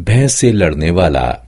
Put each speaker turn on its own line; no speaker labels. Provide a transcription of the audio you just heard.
भैंस से लड़ने वाला।